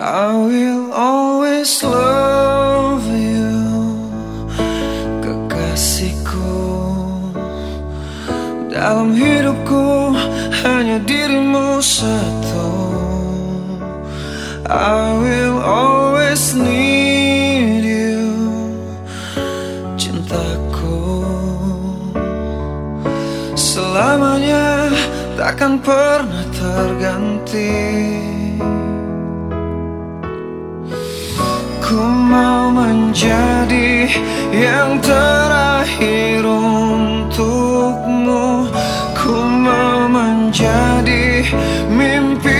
I will always love you. Kekasihku Dalam hidupku hanya dirimu satu. I will always need you. Cintaku Selamanya takkan pernah terganti Ku mau menjadi yang terakhir untukmu. Ku mau menjadi mimpi